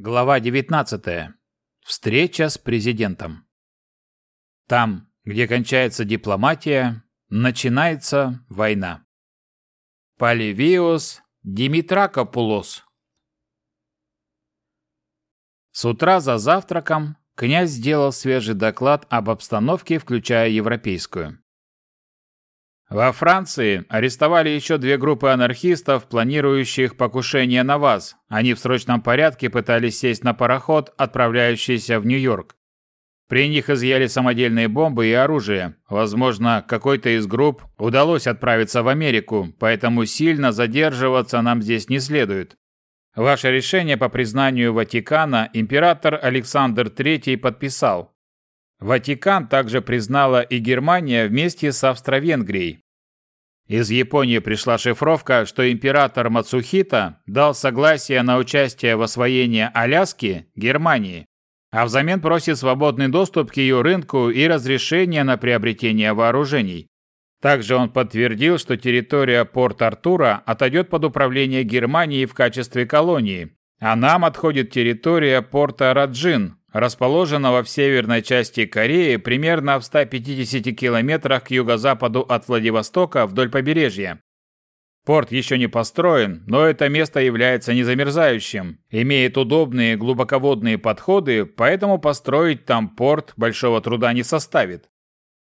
Глава 19. Встреча с президентом. Там, где кончается дипломатия, начинается война. Поливиос Димитракопулос. С утра за завтраком князь сделал свежий доклад об обстановке, включая европейскую. Во Франции арестовали еще две группы анархистов, планирующих покушение на вас. Они в срочном порядке пытались сесть на пароход, отправляющийся в Нью-Йорк. При них изъяли самодельные бомбы и оружие. Возможно, какой-то из групп удалось отправиться в Америку, поэтому сильно задерживаться нам здесь не следует. Ваше решение по признанию Ватикана император Александр III подписал. Ватикан также признала и Германия вместе с Австро-Венгрией. Из Японии пришла шифровка, что император Мацухита дал согласие на участие в освоении Аляски Германии, а взамен просит свободный доступ к ее рынку и разрешение на приобретение вооружений. Также он подтвердил, что территория Порт-Артура отойдет под управление Германии в качестве колонии, а нам отходит территория порта Раджин, расположенного в северной части Кореи примерно в 150 километрах к юго-западу от Владивостока вдоль побережья. Порт еще не построен, но это место является незамерзающим, имеет удобные глубоководные подходы, поэтому построить там порт большого труда не составит.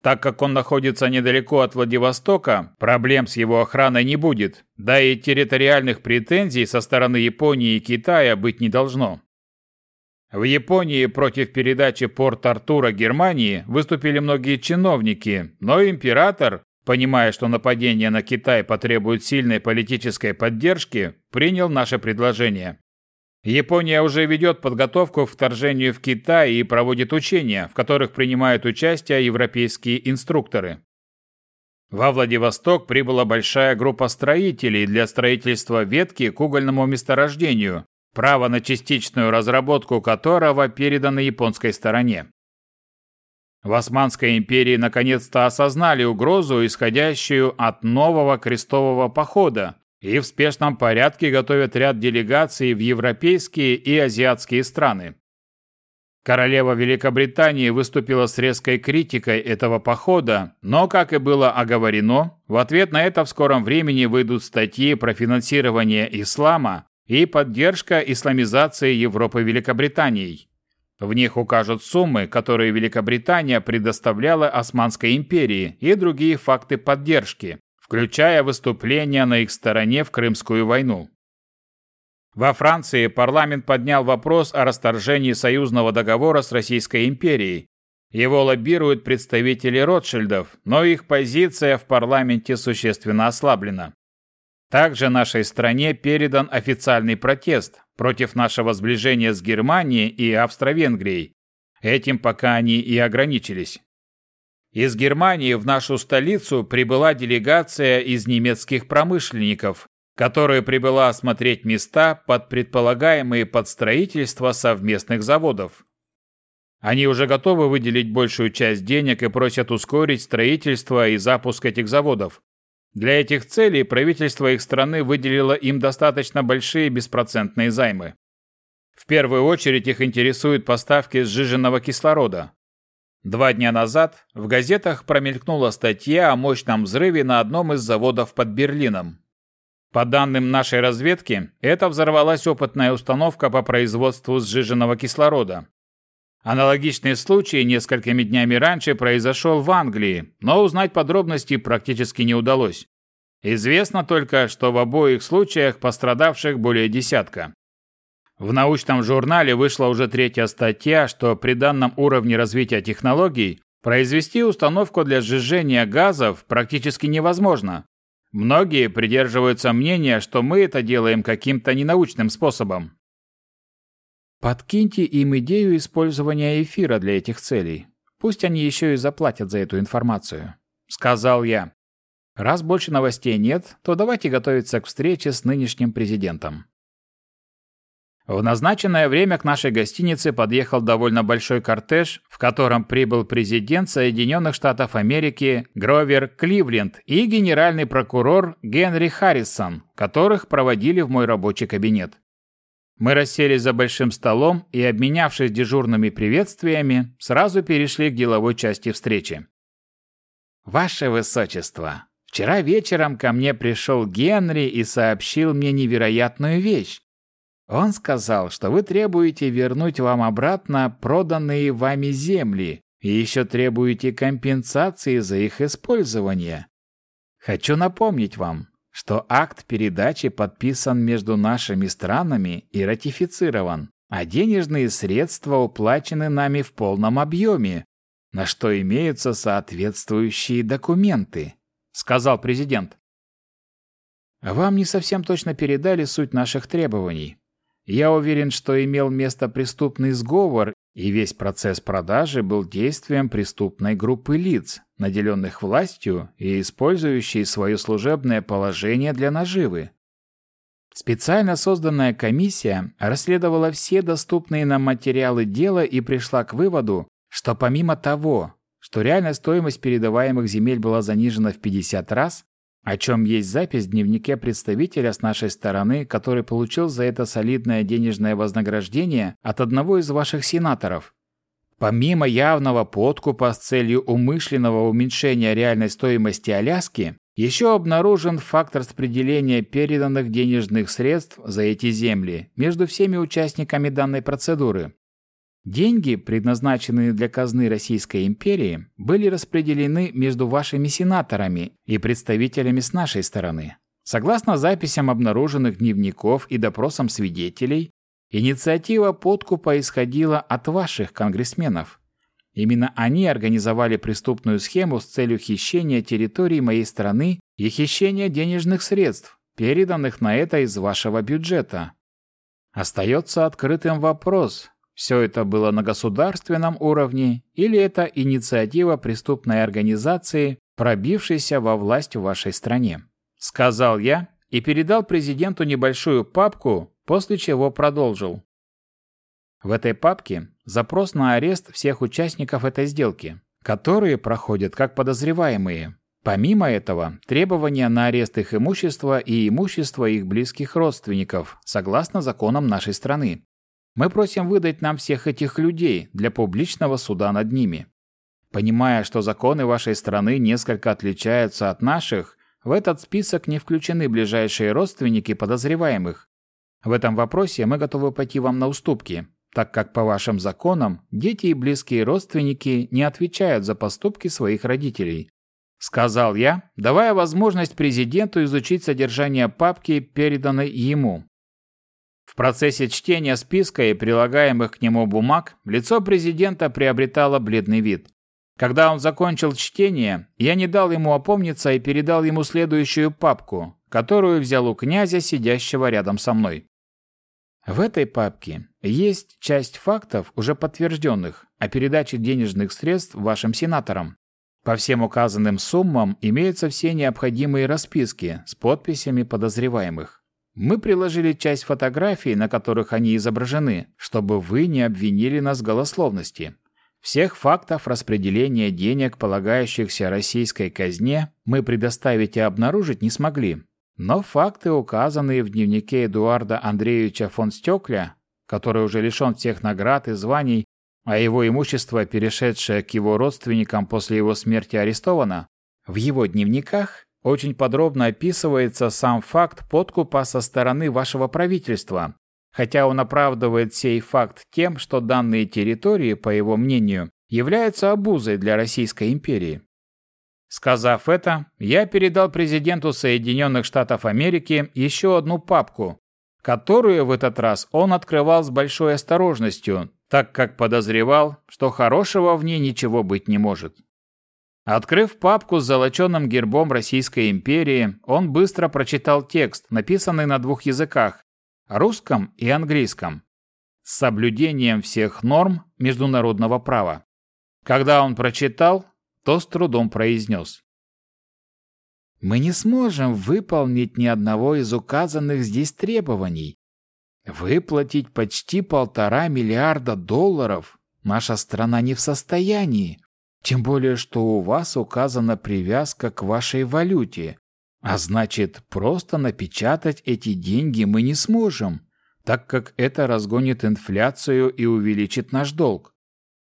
Так как он находится недалеко от Владивостока, проблем с его охраной не будет, да и территориальных претензий со стороны Японии и Китая быть не должно. В Японии против передачи Порт-Артура Германии выступили многие чиновники, но император, понимая, что нападение на Китай потребует сильной политической поддержки, принял наше предложение. Япония уже ведет подготовку к вторжению в Китай и проводит учения, в которых принимают участие европейские инструкторы. Во Владивосток прибыла большая группа строителей для строительства ветки к угольному месторождению, право на частичную разработку которого передано японской стороне. В Османской империи наконец-то осознали угрозу, исходящую от нового крестового похода, и в спешном порядке готовят ряд делегаций в европейские и азиатские страны. Королева Великобритании выступила с резкой критикой этого похода, но, как и было оговорено, в ответ на это в скором времени выйдут статьи про финансирование ислама, и поддержка исламизации Европы Великобританией. В них укажут суммы, которые Великобритания предоставляла Османской империи и другие факты поддержки, включая выступления на их стороне в Крымскую войну. Во Франции парламент поднял вопрос о расторжении союзного договора с Российской империей. Его лоббируют представители Ротшильдов, но их позиция в парламенте существенно ослаблена. Также нашей стране передан официальный протест против нашего сближения с Германией и Австро-Венгрией. Этим пока они и ограничились. Из Германии в нашу столицу прибыла делегация из немецких промышленников, которая прибыла осмотреть места под предполагаемые под строительство совместных заводов. Они уже готовы выделить большую часть денег и просят ускорить строительство и запуск этих заводов, для этих целей правительство их страны выделило им достаточно большие беспроцентные займы. В первую очередь их интересуют поставки сжиженного кислорода. Два дня назад в газетах промелькнула статья о мощном взрыве на одном из заводов под Берлином. По данным нашей разведки, это взорвалась опытная установка по производству сжиженного кислорода. Аналогичный случай несколькими днями раньше произошел в Англии, но узнать подробности практически не удалось. Известно только, что в обоих случаях пострадавших более десятка. В научном журнале вышла уже третья статья, что при данном уровне развития технологий произвести установку для сжижения газов практически невозможно. Многие придерживаются мнения, что мы это делаем каким-то ненаучным способом. Подкиньте им идею использования эфира для этих целей. Пусть они еще и заплатят за эту информацию», — сказал я. «Раз больше новостей нет, то давайте готовиться к встрече с нынешним президентом». В назначенное время к нашей гостинице подъехал довольно большой кортеж, в котором прибыл президент Соединенных Штатов Америки Гровер Кливленд и генеральный прокурор Генри Харрисон, которых проводили в мой рабочий кабинет. Мы расселись за большим столом и, обменявшись дежурными приветствиями, сразу перешли к деловой части встречи. «Ваше Высочество, вчера вечером ко мне пришел Генри и сообщил мне невероятную вещь. Он сказал, что вы требуете вернуть вам обратно проданные вами земли и еще требуете компенсации за их использование. Хочу напомнить вам, что акт передачи подписан между нашими странами и ратифицирован, а денежные средства уплачены нами в полном объеме, на что имеются соответствующие документы, сказал президент. Вам не совсем точно передали суть наших требований. Я уверен, что имел место преступный сговор, и весь процесс продажи был действием преступной группы лиц, наделенных властью и использующие свое служебное положение для наживы. Специально созданная комиссия расследовала все доступные нам материалы дела и пришла к выводу, что помимо того, что реальная стоимость передаваемых земель была занижена в 50 раз, о чем есть запись в дневнике представителя с нашей стороны, который получил за это солидное денежное вознаграждение от одного из ваших сенаторов. Помимо явного подкупа с целью умышленного уменьшения реальной стоимости Аляски, еще обнаружен факт распределения переданных денежных средств за эти земли между всеми участниками данной процедуры. Деньги, предназначенные для казны Российской империи, были распределены между вашими сенаторами и представителями с нашей стороны. Согласно записям обнаруженных дневников и допросам свидетелей, инициатива подкупа исходила от ваших конгрессменов. Именно они организовали преступную схему с целью хищения территории моей страны и хищения денежных средств, переданных на это из вашего бюджета. Остается открытым вопрос, все это было на государственном уровне или это инициатива преступной организации, пробившейся во власть в вашей стране? Сказал я и передал президенту небольшую папку, после чего продолжил. В этой папке запрос на арест всех участников этой сделки, которые проходят как подозреваемые. Помимо этого, требования на арест их имущества и имущества их близких родственников, согласно законам нашей страны. Мы просим выдать нам всех этих людей для публичного суда над ними. Понимая, что законы вашей страны несколько отличаются от наших, в этот список не включены ближайшие родственники подозреваемых. В этом вопросе мы готовы пойти вам на уступки, так как по вашим законам дети и близкие родственники не отвечают за поступки своих родителей. Сказал я, давая возможность президенту изучить содержание папки, переданной ему. В процессе чтения списка и прилагаемых к нему бумаг лицо президента приобретало бледный вид. Когда он закончил чтение, я не дал ему опомниться и передал ему следующую папку, которую взял у князя, сидящего рядом со мной. В этой папке есть часть фактов, уже подтвержденных, о передаче денежных средств вашим сенаторам. По всем указанным суммам имеются все необходимые расписки с подписями подозреваемых. Мы приложили часть фотографий, на которых они изображены, чтобы вы не обвинили нас в голословности. Всех фактов распределения денег, полагающихся российской казне, мы предоставить и обнаружить не смогли. Но факты, указанные в дневнике Эдуарда Андреевича фон Стекля, который уже лишен всех наград и званий, а его имущество, перешедшее к его родственникам после его смерти, арестовано, в его дневниках очень подробно описывается сам факт подкупа со стороны вашего правительства, хотя он оправдывает сей факт тем, что данные территории, по его мнению, являются обузой для Российской империи. Сказав это, я передал президенту Соединенных Штатов Америки еще одну папку, которую в этот раз он открывал с большой осторожностью, так как подозревал, что хорошего в ней ничего быть не может. Открыв папку с золоченным гербом Российской империи, он быстро прочитал текст, написанный на двух языках – русском и английском, с соблюдением всех норм международного права. Когда он прочитал, то с трудом произнес. «Мы не сможем выполнить ни одного из указанных здесь требований. Выплатить почти полтора миллиарда долларов наша страна не в состоянии. Тем более, что у вас указана привязка к вашей валюте. А значит, просто напечатать эти деньги мы не сможем. так как это разгонит инфляцию и увеличит наш долг.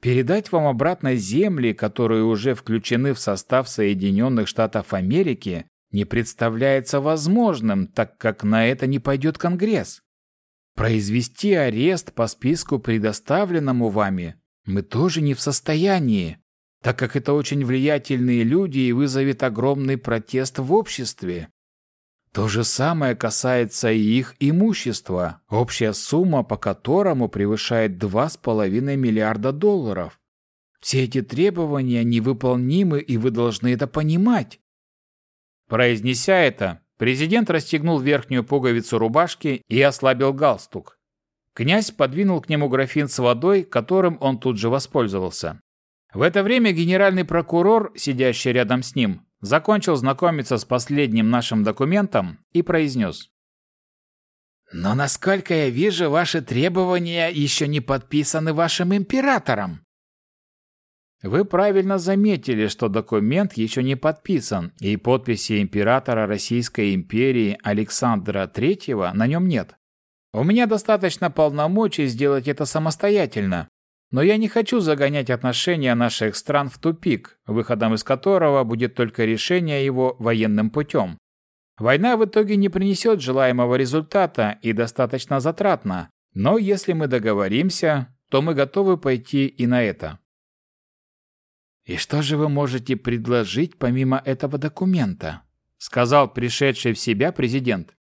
Передать вам обратно земли, которые уже включены в состав Соединенных Штатов Америки, не представляется возможным, так как на это не пойдет Конгресс. Произвести арест по списку, предоставленному вами, мы тоже не в состоянии, так как это очень влиятельные люди и вызовет огромный протест в обществе. То же самое касается и их имущества, общая сумма по которому превышает 2,5 миллиарда долларов. Все эти требования невыполнимы, и вы должны это понимать. Произнеся это, президент расстегнул верхнюю пуговицу рубашки и ослабил галстук. Князь подвинул к нему графин с водой, которым он тут же воспользовался. В это время генеральный прокурор, сидящий рядом с ним, закончил знакомиться с последним нашим документом и произнес. «Но насколько я вижу, ваши требования еще не подписаны вашим императором». Вы правильно заметили, что документ еще не подписан, и подписи императора Российской империи Александра III на нем нет. У меня достаточно полномочий сделать это самостоятельно, но я не хочу загонять отношения наших стран в тупик, выходом из которого будет только решение его военным путем. Война в итоге не принесет желаемого результата и достаточно затратна, но если мы договоримся, то мы готовы пойти и на это. «И что же вы можете предложить помимо этого документа?» сказал пришедший в себя президент.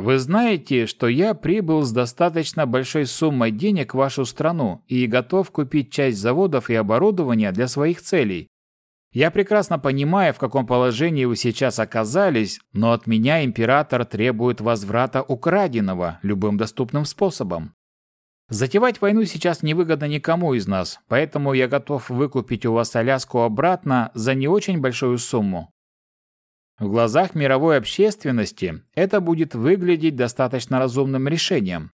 Вы знаете, что я прибыл с достаточно большой суммой денег в вашу страну и готов купить часть заводов и оборудования для своих целей. Я прекрасно понимаю, в каком положении вы сейчас оказались, но от меня император требует возврата украденного любым доступным способом. Затевать войну сейчас невыгодно никому из нас, поэтому я готов выкупить у вас Аляску обратно за не очень большую сумму. В глазах мировой общественности это будет выглядеть достаточно разумным решением.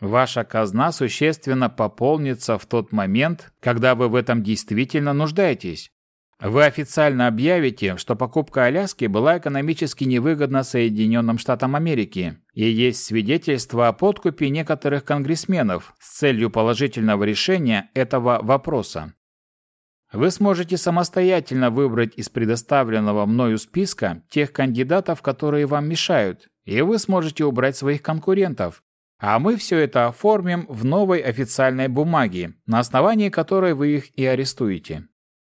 Ваша казна существенно пополнится в тот момент, когда вы в этом действительно нуждаетесь. Вы официально объявите, что покупка Аляски была экономически невыгодна Соединенным Штатам Америки, и есть свидетельство о подкупе некоторых конгрессменов с целью положительного решения этого вопроса. Вы сможете самостоятельно выбрать из предоставленного мною списка тех кандидатов, которые вам мешают, и вы сможете убрать своих конкурентов. А мы все это оформим в новой официальной бумаге, на основании которой вы их и арестуете.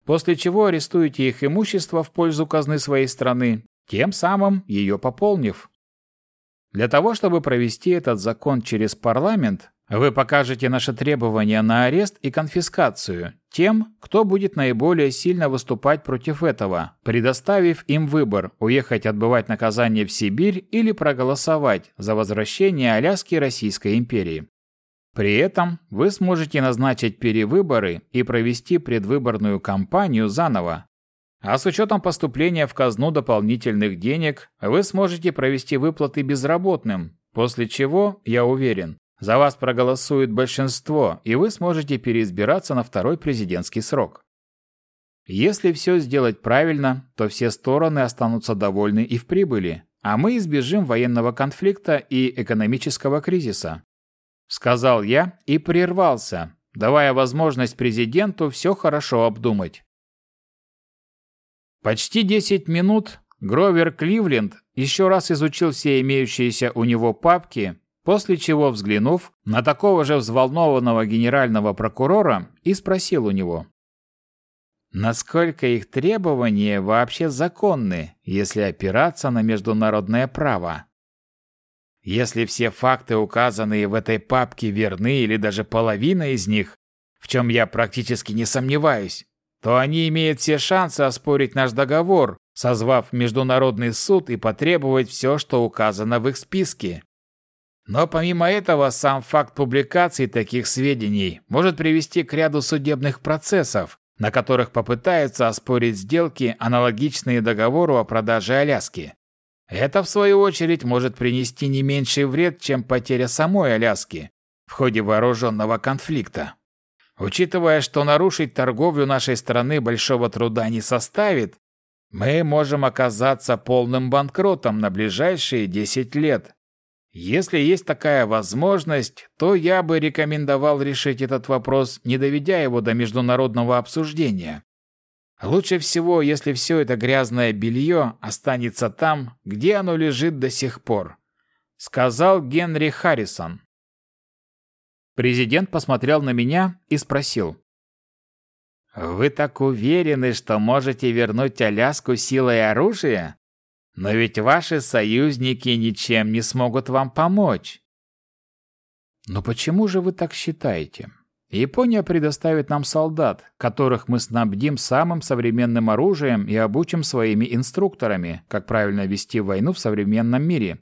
После чего арестуете их имущество в пользу казны своей страны, тем самым ее пополнив. Для того, чтобы провести этот закон через парламент, вы покажете наши требования на арест и конфискацию тем, кто будет наиболее сильно выступать против этого, предоставив им выбор уехать отбывать наказание в Сибирь или проголосовать за возвращение Аляски Российской империи. При этом вы сможете назначить перевыборы и провести предвыборную кампанию заново. А с учетом поступления в казну дополнительных денег, вы сможете провести выплаты безработным, после чего, я уверен, за вас проголосует большинство, и вы сможете переизбираться на второй президентский срок. Если все сделать правильно, то все стороны останутся довольны и в прибыли, а мы избежим военного конфликта и экономического кризиса. Сказал я и прервался, давая возможность президенту все хорошо обдумать. Почти 10 минут Гровер Кливленд еще раз изучил все имеющиеся у него папки после чего, взглянув на такого же взволнованного генерального прокурора, и спросил у него, насколько их требования вообще законны, если опираться на международное право. Если все факты, указанные в этой папке, верны или даже половина из них, в чем я практически не сомневаюсь, то они имеют все шансы оспорить наш договор, созвав международный суд и потребовать все, что указано в их списке. Но помимо этого, сам факт публикации таких сведений может привести к ряду судебных процессов, на которых попытаются оспорить сделки, аналогичные договору о продаже Аляски. Это, в свою очередь, может принести не меньший вред, чем потеря самой Аляски в ходе вооруженного конфликта. Учитывая, что нарушить торговлю нашей страны большого труда не составит, мы можем оказаться полным банкротом на ближайшие 10 лет, Если есть такая возможность, то я бы рекомендовал решить этот вопрос, не доведя его до международного обсуждения. Лучше всего, если все это грязное белье останется там, где оно лежит до сих пор, сказал Генри Харрисон. Президент посмотрел на меня и спросил. «Вы так уверены, что можете вернуть Аляску силой оружия? Но ведь ваши союзники ничем не смогут вам помочь». «Но почему же вы так считаете? Япония предоставит нам солдат, которых мы снабдим самым современным оружием и обучим своими инструкторами, как правильно вести войну в современном мире.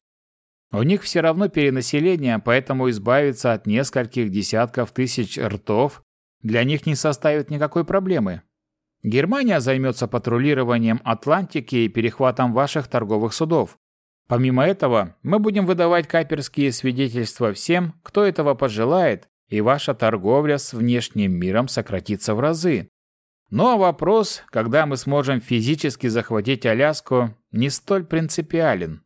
У них все равно перенаселение, поэтому избавиться от нескольких десятков тысяч ртов для них не составит никакой проблемы. Германия займется патрулированием Атлантики и перехватом ваших торговых судов. Помимо этого, мы будем выдавать каперские свидетельства всем, кто этого пожелает, и ваша торговля с внешним миром сократится в разы. Ну а вопрос, когда мы сможем физически захватить Аляску, не столь принципиален.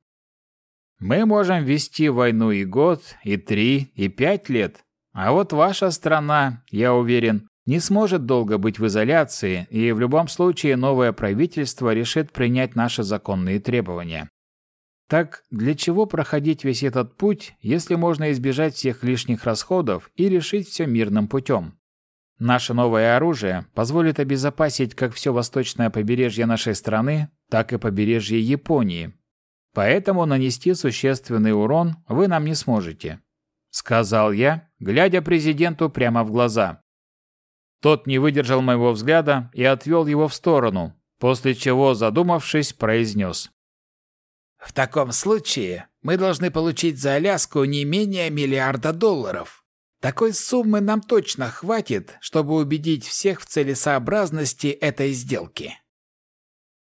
Мы можем вести войну и год, и три, и пять лет. А вот ваша страна, я уверен, не сможет долго быть в изоляции, и в любом случае новое правительство решит принять наши законные требования. Так для чего проходить весь этот путь, если можно избежать всех лишних расходов и решить все мирным путем? Наше новое оружие позволит обезопасить как все восточное побережье нашей страны, так и побережье Японии, Поэтому нанести существенный урон вы нам не сможете», — сказал я, глядя президенту прямо в глаза. Тот не выдержал моего взгляда и отвел его в сторону, после чего, задумавшись, произнес. «В таком случае мы должны получить за Аляску не менее миллиарда долларов. Такой суммы нам точно хватит, чтобы убедить всех в целесообразности этой сделки».